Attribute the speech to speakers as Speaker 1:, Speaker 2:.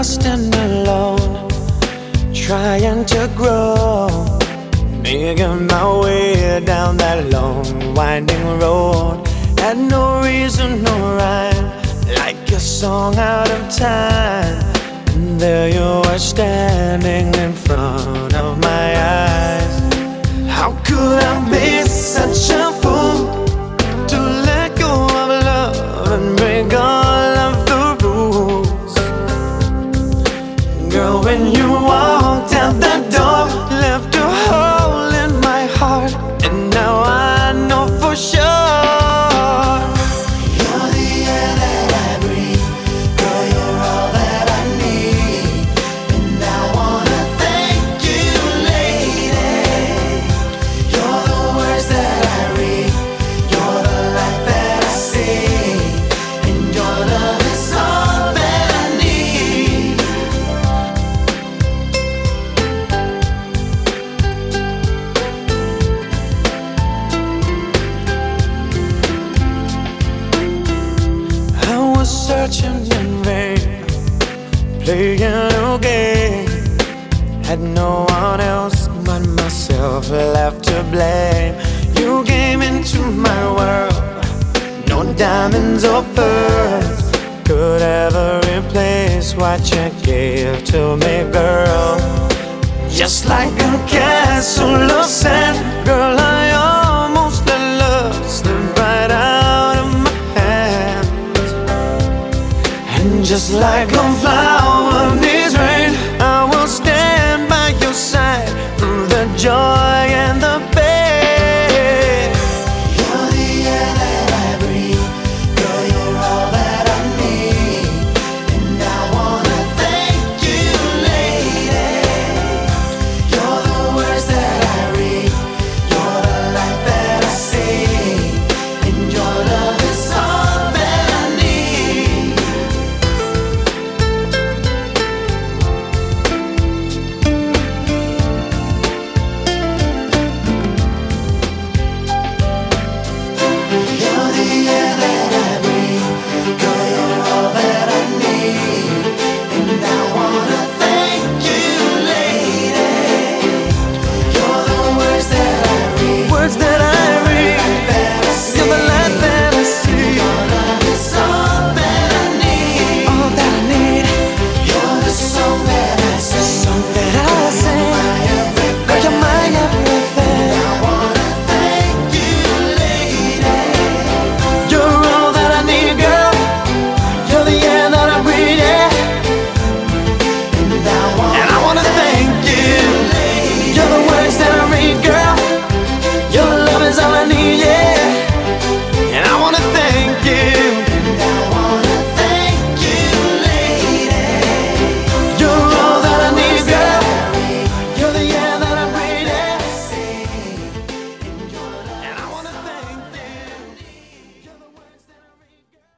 Speaker 1: lost and alone, trying to grow. Making my way down that long, winding road. Had no reason, no rhyme, like a song out of time. Searching in vain, playing a game. Had no one else but myself left to blame. You came into my world, no diamonds or pearls could ever replace what you gave to me, girl. Just like a castle of sand, girl, I just like a flower